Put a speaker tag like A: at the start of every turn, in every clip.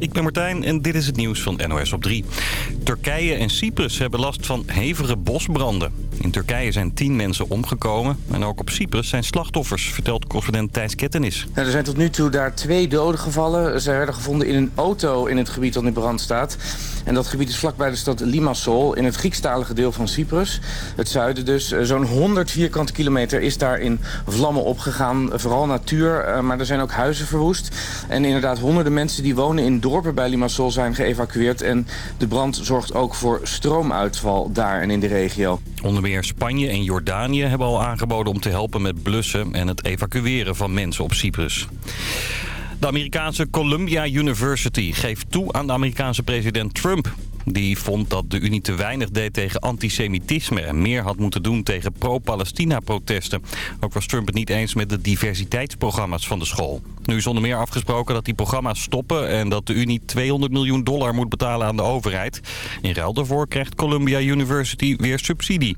A: ik ben Martijn en dit is het nieuws van NOS op 3. Turkije en Cyprus hebben last van hevige bosbranden. In Turkije zijn tien mensen omgekomen en ook op Cyprus zijn slachtoffers, vertelt correspondent Thijs Kettenis.
B: Nou, er zijn tot nu toe daar twee doden gevallen. Ze werden gevonden in een auto in het gebied dat in brand staat. En dat gebied is vlakbij de stad Limassol in het Griekstalige deel van Cyprus. Het zuiden dus. Zo'n 100 vierkante kilometer is daar in vlammen opgegaan. Vooral natuur, eh, maar er zijn ook huizen verwoest. En inderdaad honderden mensen die wonen in dorpen bij Limassol zijn geëvacueerd. En de brand zorgt ook voor stroomuitval daar en in de regio.
A: Onder Spanje en Jordanië hebben al aangeboden om te helpen met blussen en het evacueren van mensen op Cyprus. De Amerikaanse Columbia University geeft toe aan de Amerikaanse president Trump. Die vond dat de Unie te weinig deed tegen antisemitisme... en meer had moeten doen tegen pro-Palestina-protesten. Ook was Trump het niet eens met de diversiteitsprogramma's van de school. Nu is onder meer afgesproken dat die programma's stoppen... en dat de Unie 200 miljoen dollar moet betalen aan de overheid. In ruil daarvoor krijgt Columbia University weer subsidie.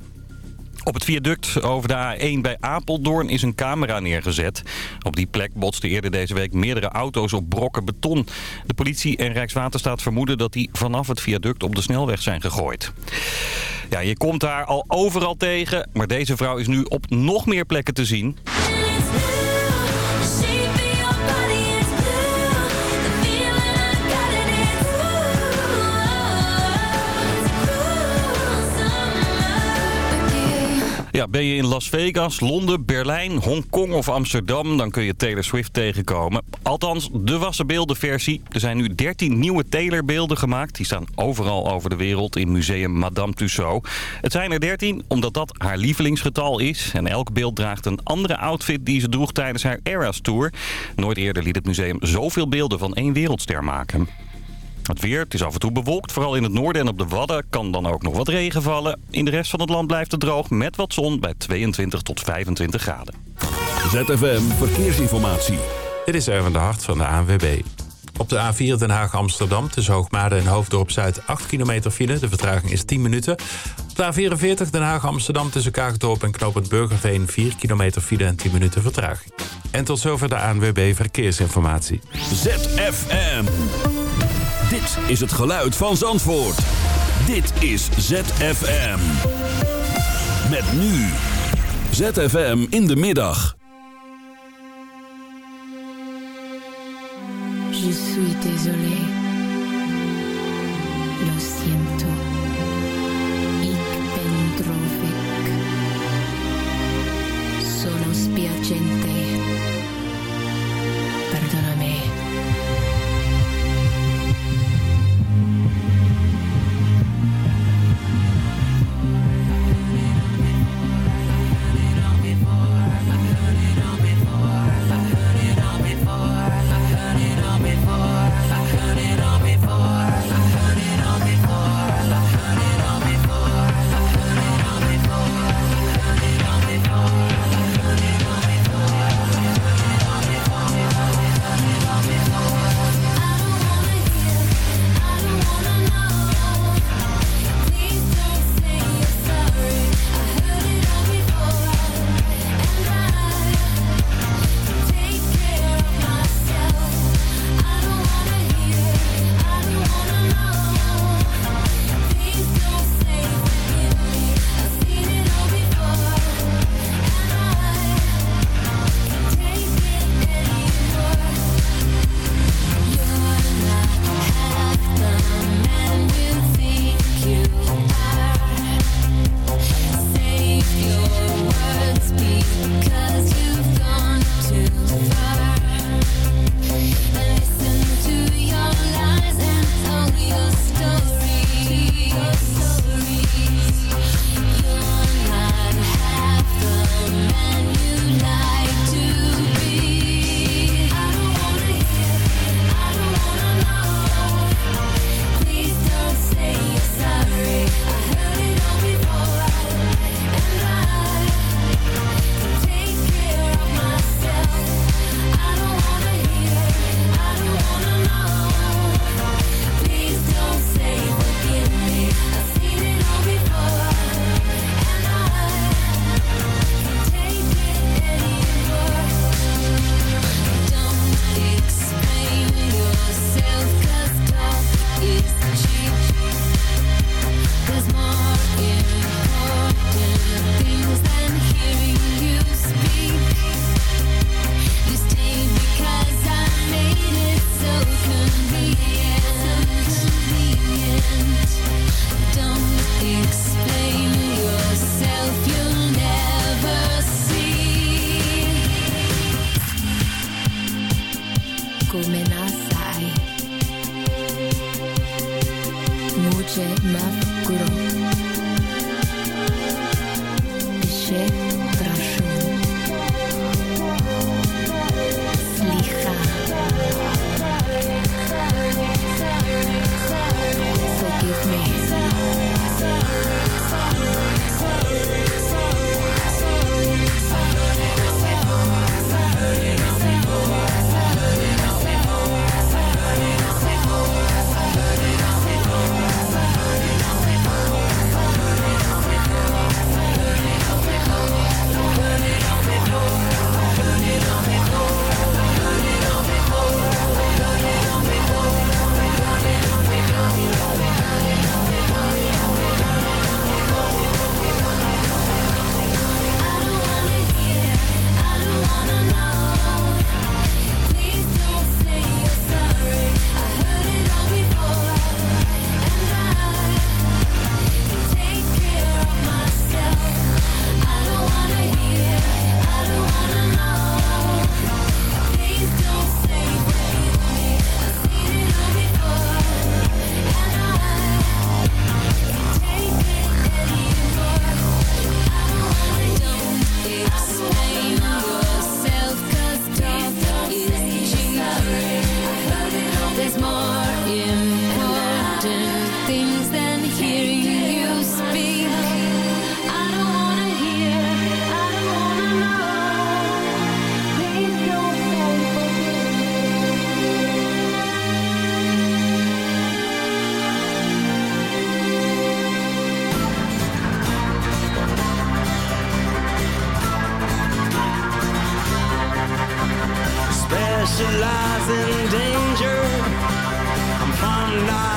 A: Op het viaduct over de A1 bij Apeldoorn is een camera neergezet. Op die plek botsten eerder deze week meerdere auto's op brokken beton. De politie en Rijkswaterstaat vermoeden dat die vanaf het viaduct op de snelweg zijn gegooid. Ja, je komt daar al overal tegen, maar deze vrouw is nu op nog meer plekken te zien. Ja, ben je in Las Vegas, Londen, Berlijn, Hongkong of Amsterdam... dan kun je Taylor Swift tegenkomen. Althans, de wassenbeeldenversie. Er zijn nu 13 nieuwe Taylor-beelden gemaakt. Die staan overal over de wereld in museum Madame Tussauds. Het zijn er 13 omdat dat haar lievelingsgetal is. En elk beeld draagt een andere outfit die ze droeg tijdens haar Eras Tour. Nooit eerder liet het museum zoveel beelden van één wereldster maken. Het weer, het is af en toe bewolkt. Vooral in het noorden en op de Wadden kan dan ook nog wat regen vallen. In de rest van het land blijft het droog met wat zon bij 22 tot 25 graden.
C: ZFM Verkeersinformatie.
D: Dit is even de hart van de ANWB. Op de A4 Den Haag-Amsterdam tussen Hoogmade en Hoofddorp-Zuid 8 kilometer file. De vertraging is 10 minuten. Op de A44 Den Haag-Amsterdam tussen Kaagdorp en Knopend Burgerveen 4 kilometer file en 10 minuten vertraging. En tot zover de ANWB Verkeersinformatie.
C: ZFM. Dit is het geluid van Zandvoort. Dit is ZFM. Met nu. ZFM in de middag.
E: Je suis désolé. Lo siento.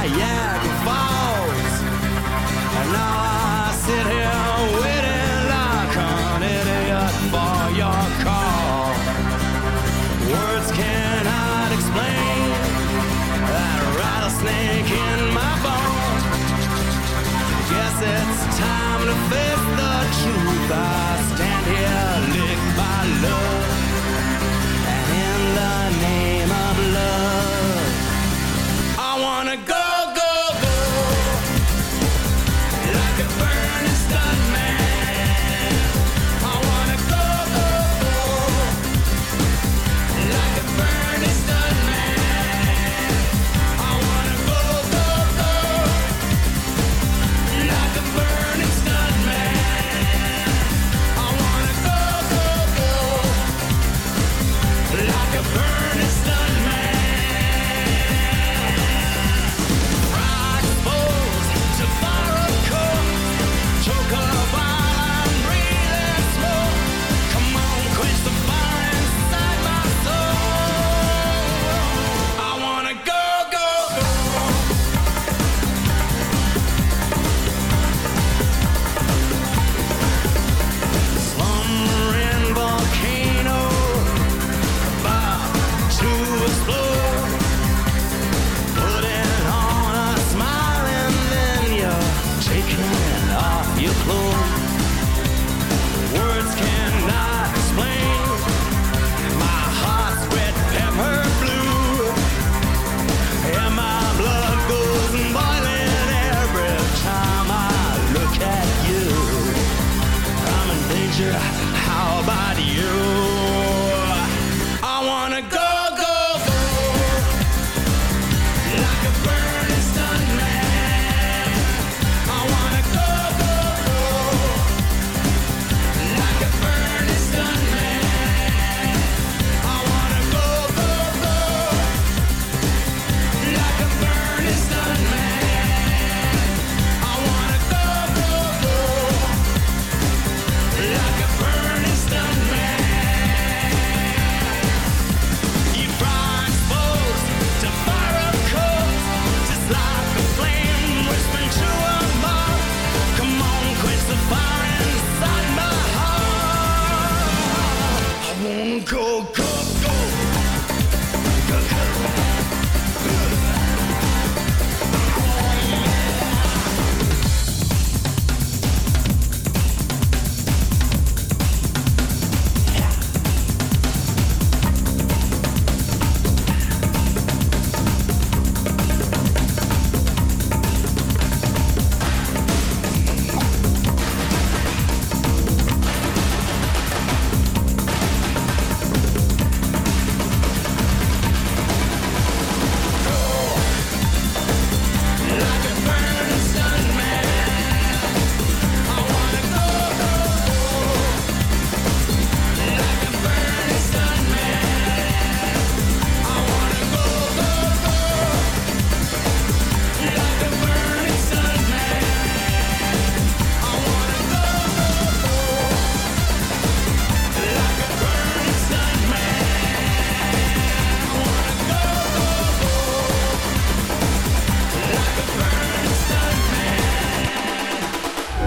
E: yeah. about you.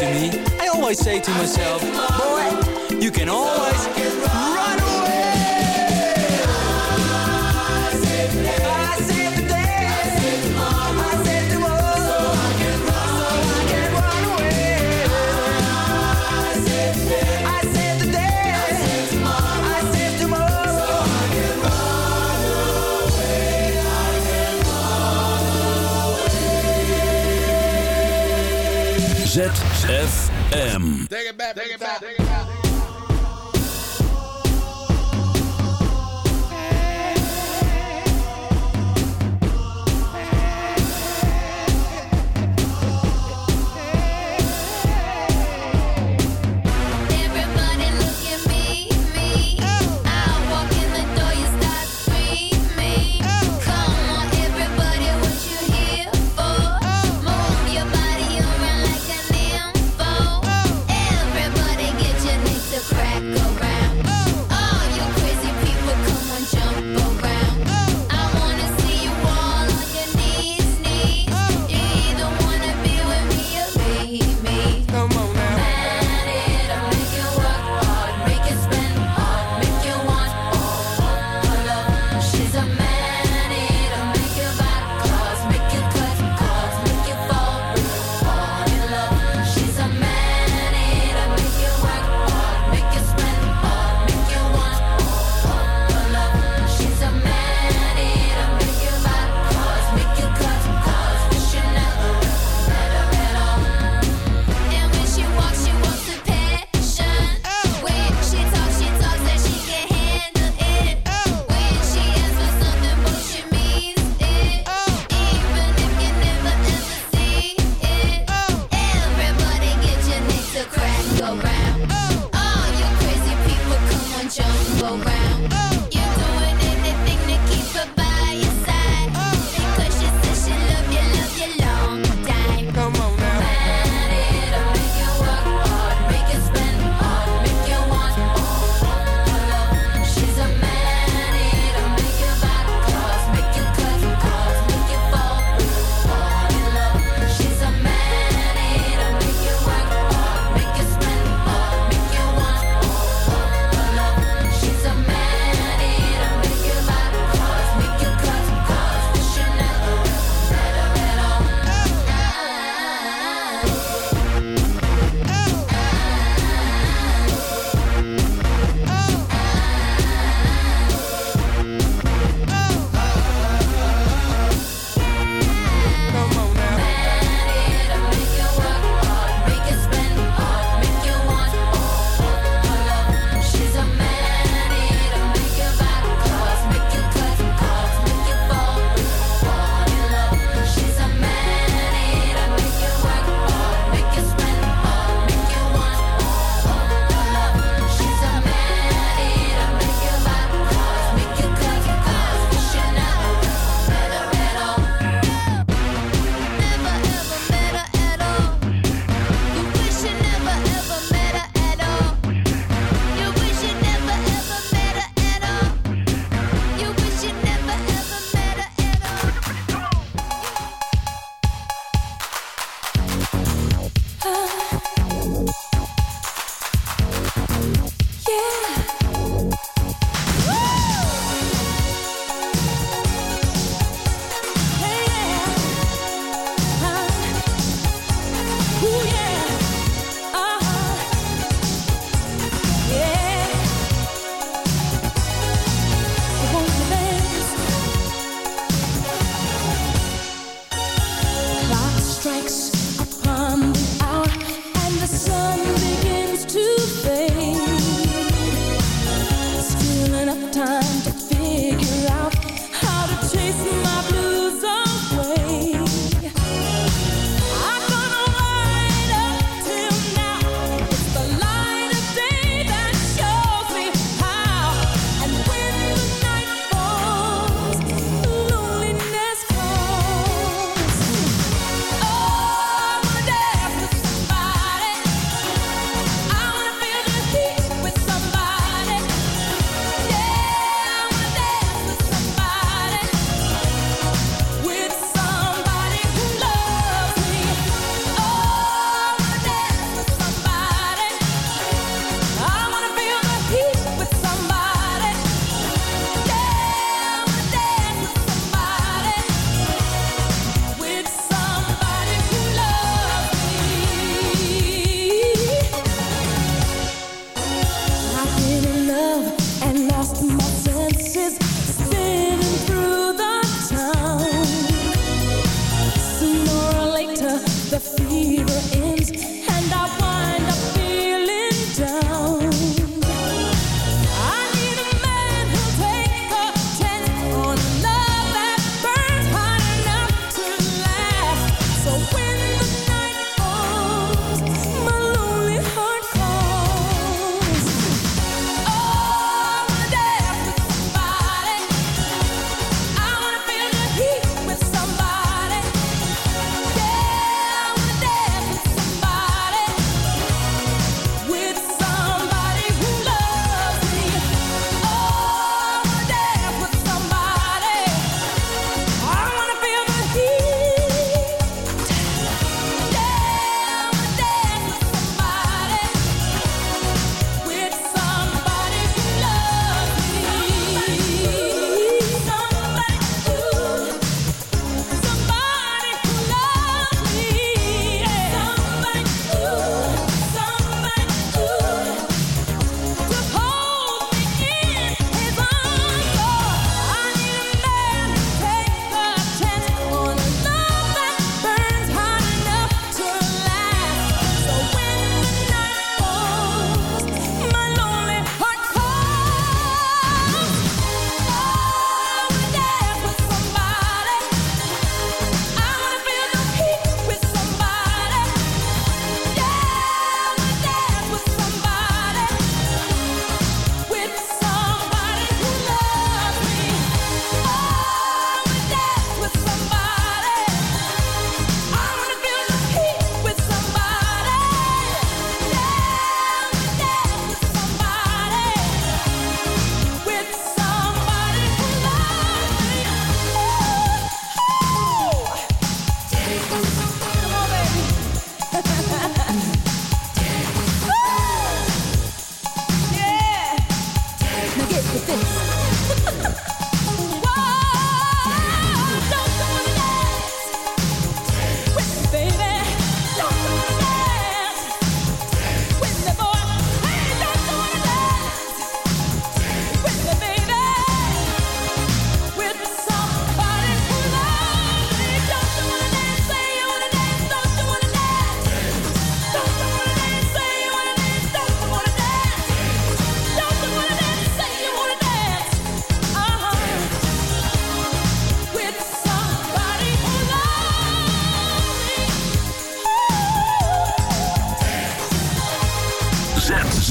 F: to
G: me I always say to myself Boy, you can always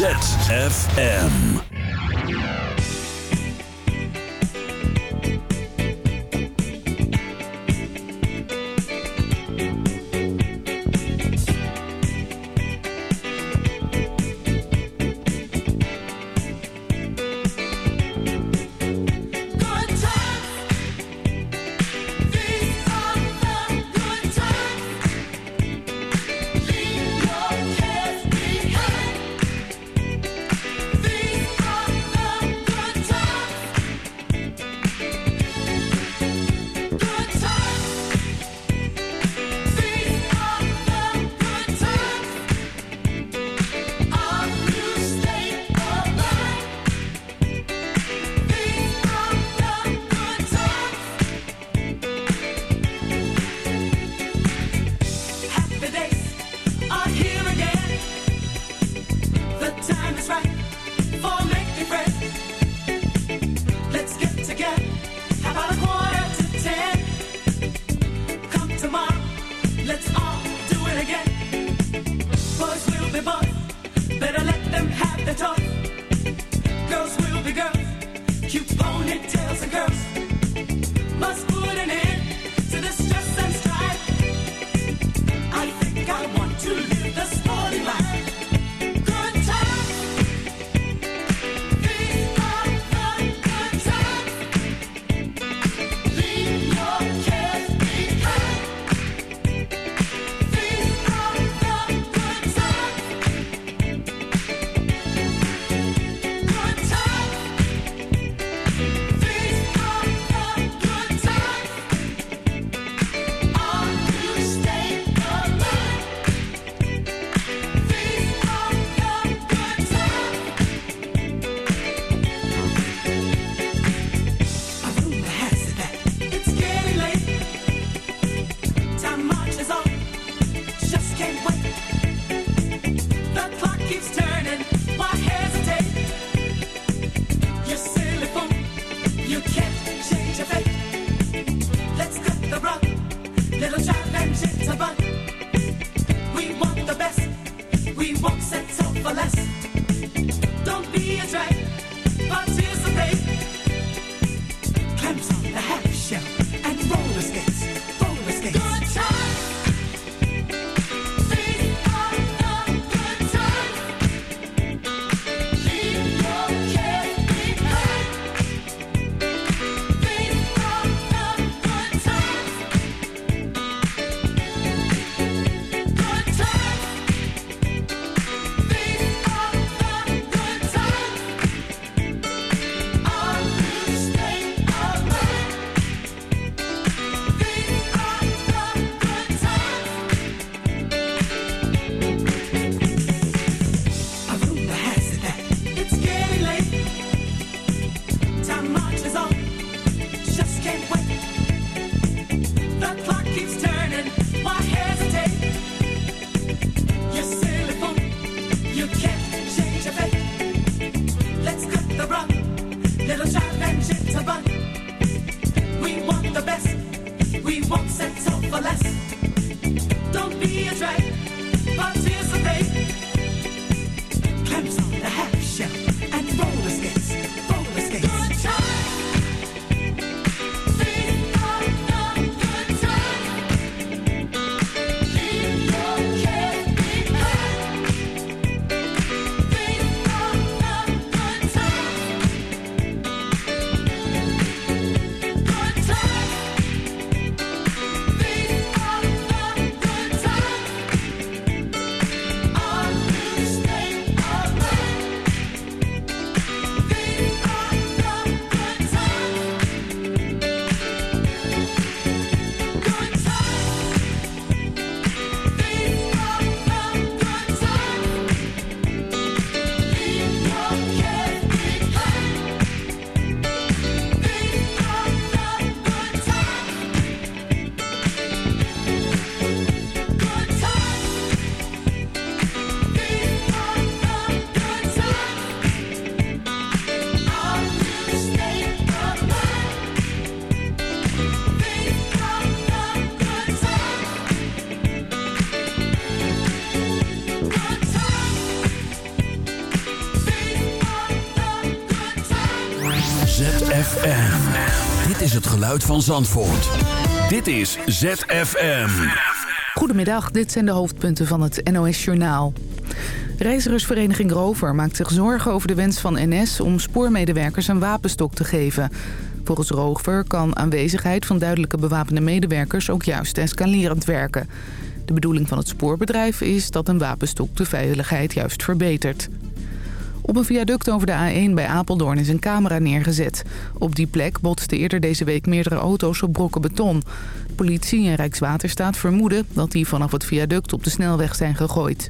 C: ZFM. van Zandvoort. Dit is ZFM.
H: Goedemiddag, dit zijn de hoofdpunten van het NOS-journaal. Reizigersvereniging Rover maakt zich zorgen over de wens van NS... om spoormedewerkers een wapenstok te geven. Volgens Rover kan aanwezigheid van duidelijke bewapende medewerkers... ook juist escalerend werken. De bedoeling van het spoorbedrijf is dat een wapenstok de veiligheid juist verbetert. Op een viaduct over de A1 bij Apeldoorn is een camera neergezet. Op die plek botsten eerder deze week meerdere auto's op brokken beton. Politie en Rijkswaterstaat vermoeden dat die vanaf het viaduct op de snelweg zijn gegooid.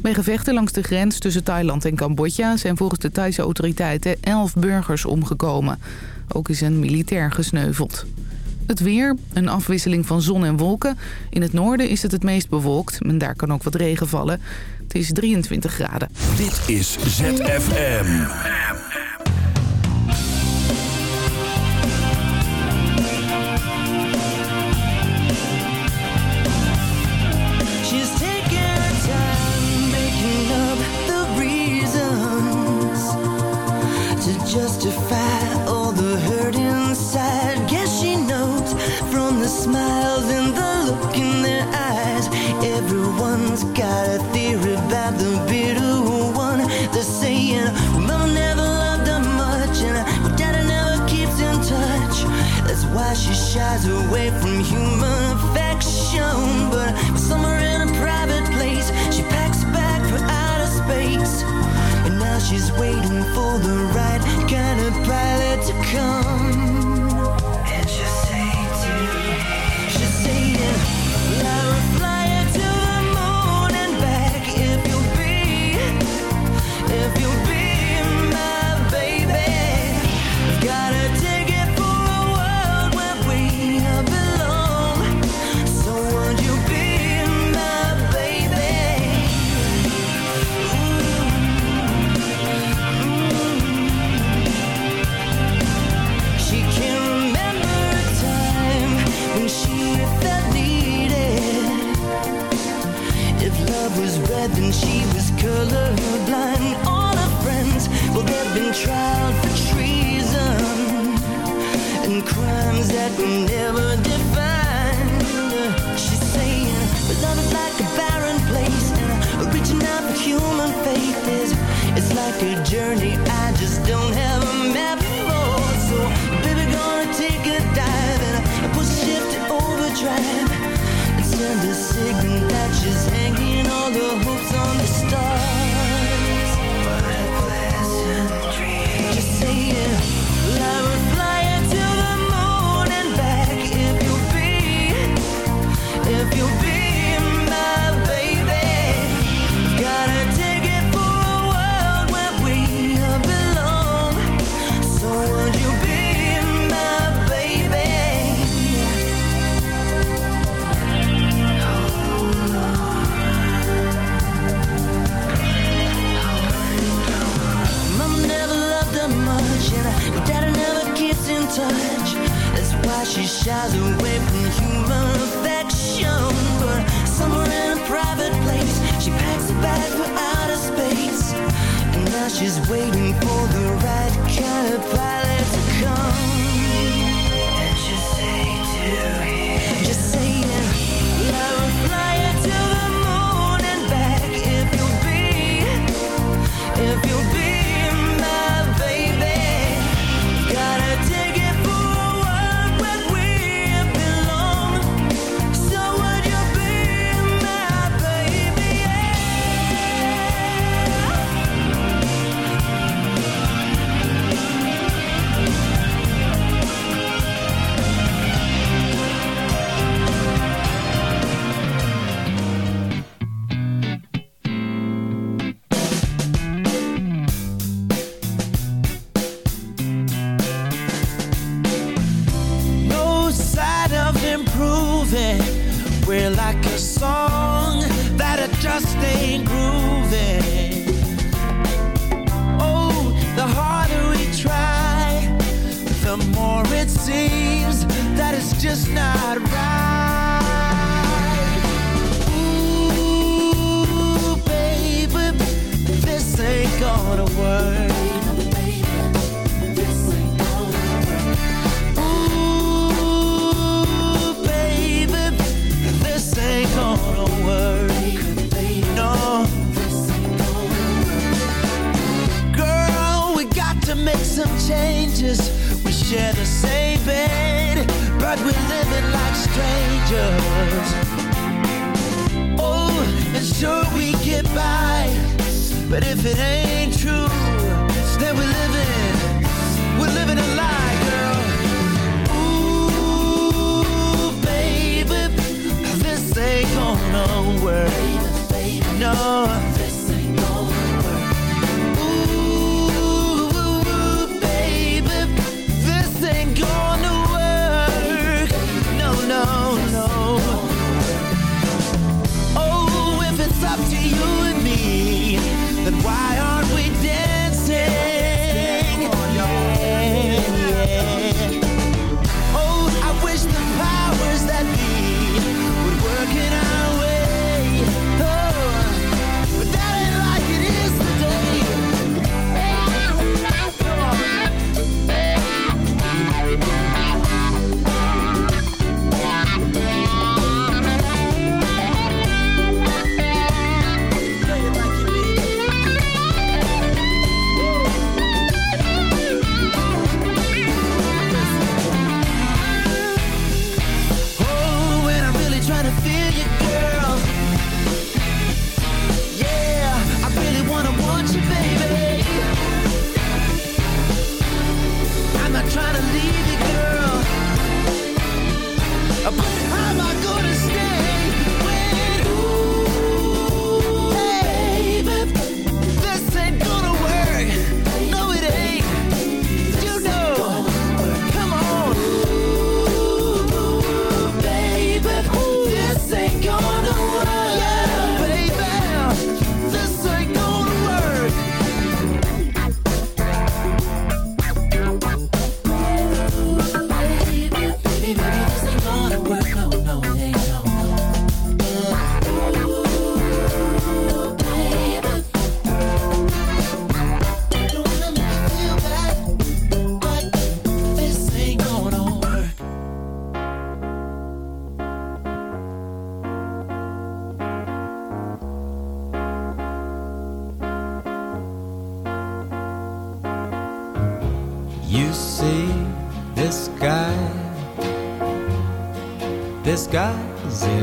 H: Bij gevechten langs de grens tussen Thailand en Cambodja zijn volgens de Thaise autoriteiten elf burgers omgekomen. Ook is een militair gesneuveld. Het weer, een afwisseling van zon en wolken. In het noorden is het het meest bewolkt en daar kan ook wat regen vallen. Het is 23 graden.
C: Dit is ZFM.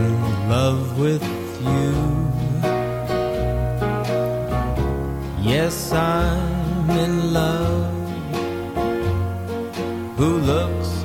G: in love
I: with you. Yes, I'm in love. Who looks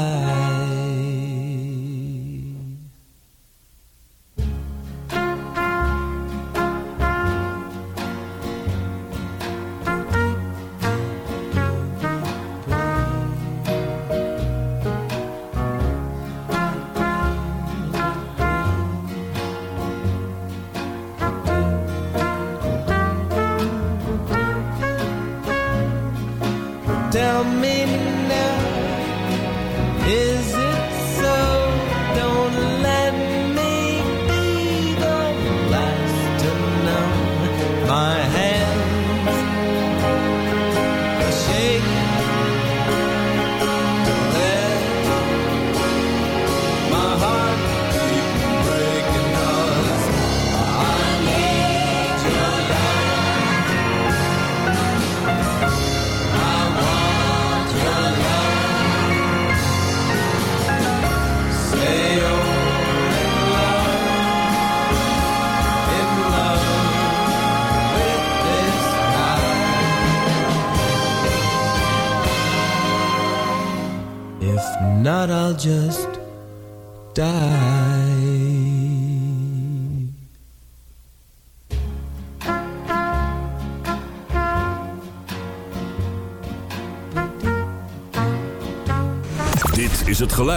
J: side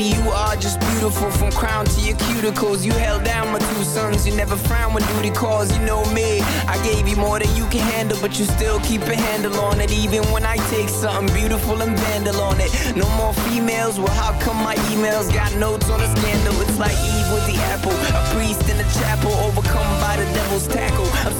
K: Baby, you are just beautiful from crown to your cuticles. You held down my two sons. You never frown when duty calls. You know me. I gave you more than you can handle, but you still keep a handle on it. Even when I take something beautiful and vandal on it. No more females. Well, how come my emails got notes on a scandal? It's like Eve with the apple. A priest in the chapel, overcome by the devil's tackle. I'm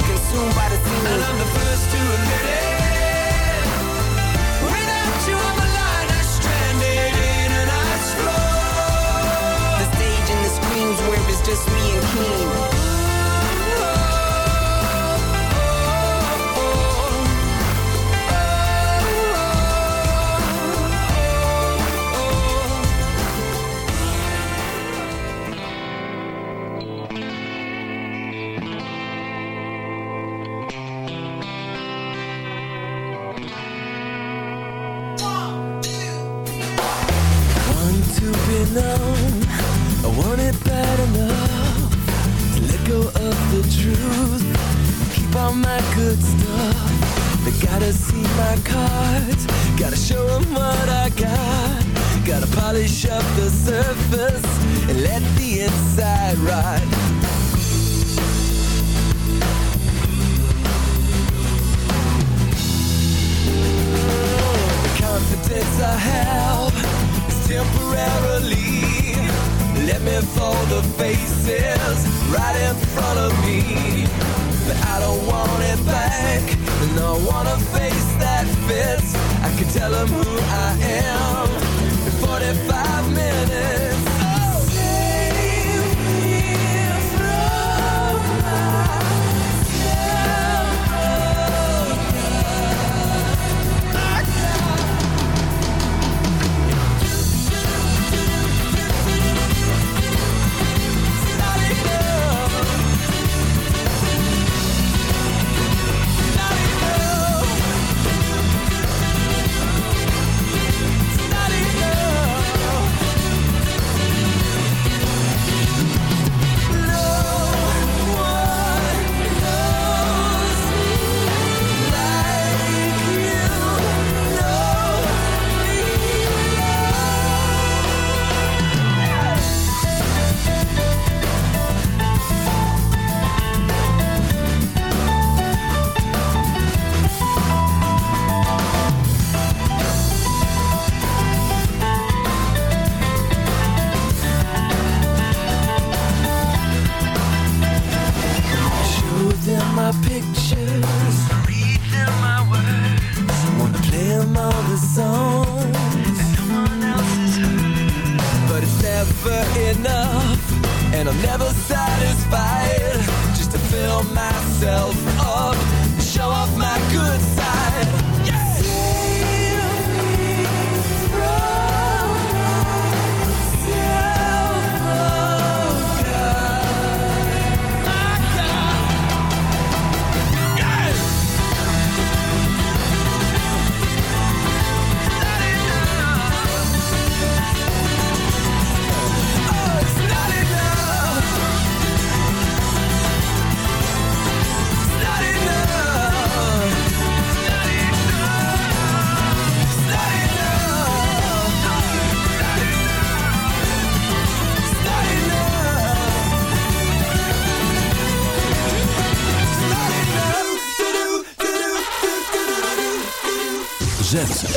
K: consumed by the scene.
L: And I'm the first to admit it. Without you, liner stranded in an ice floor.
K: The stage and the screams where it's just me and King.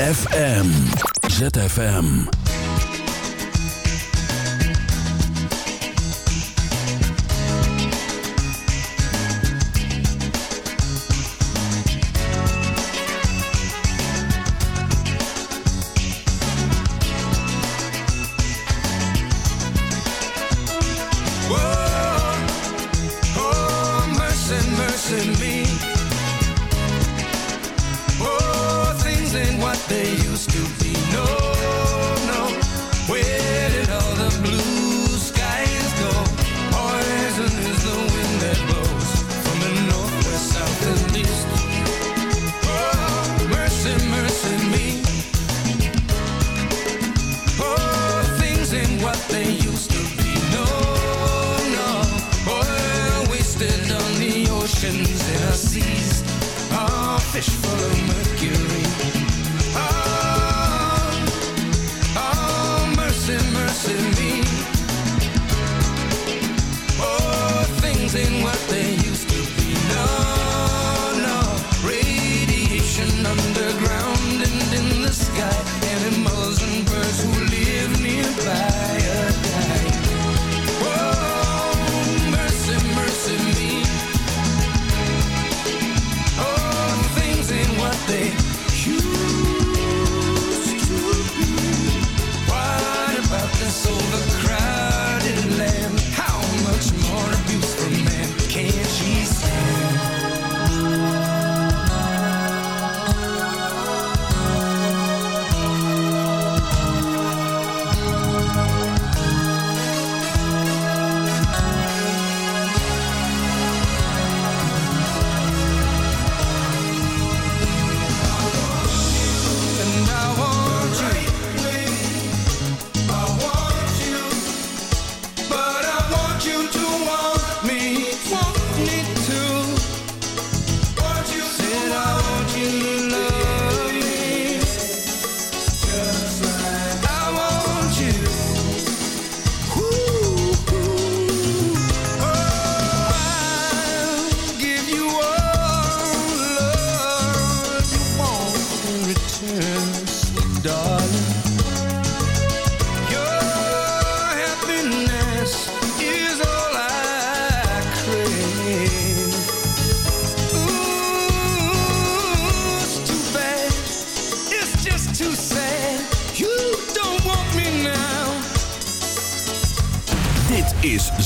E: ZFM. ZFM.